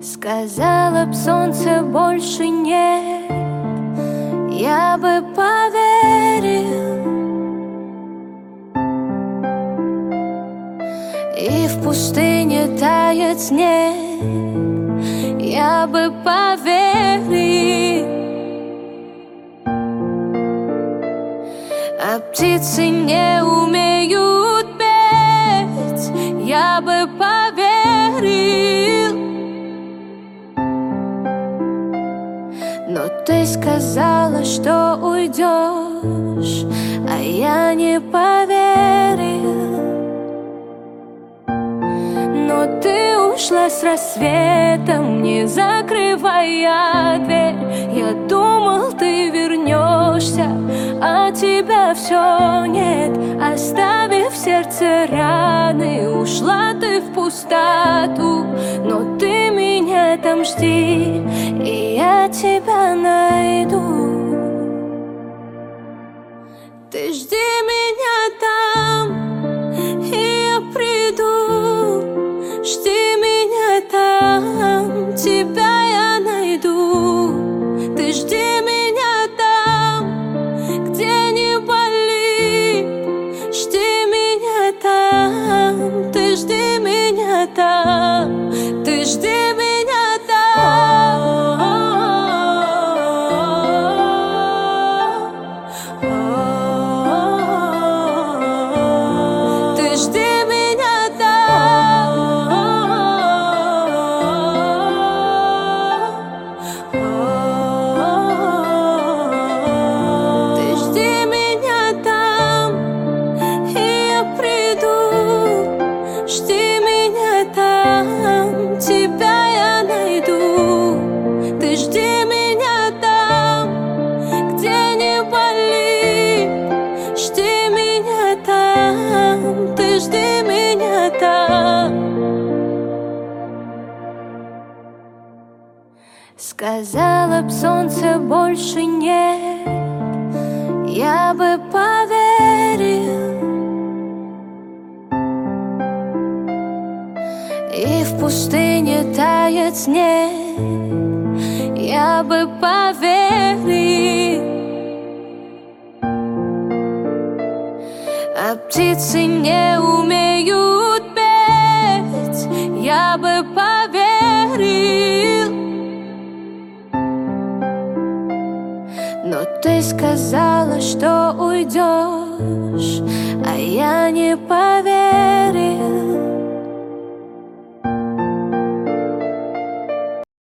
Сказала б солнце больше нет. Я бы поверил. И в пустыне тает снег. Я бы поверил. А птицы не ты сказала, что уйдешь А я не поверил. Но ты ушла с рассветом Не закрывая дверь. Я думал, ты вернешься А тебя все нет. Оставив сердце раны Ушла ты в пустоту там жди И я тебя найду Ты жди меня там И я приду Жди меня там Тебя я найду Ты жди меня там Где не болит Жди меня там Ты жди меня там Ты жди Сказала б солнце больше нет. Я бы поверил. И в пустыне тает снег Я бы поверил. А птицы не умеют петь. Я бы поверил Но ты сказала, что уйдешь А я не поверил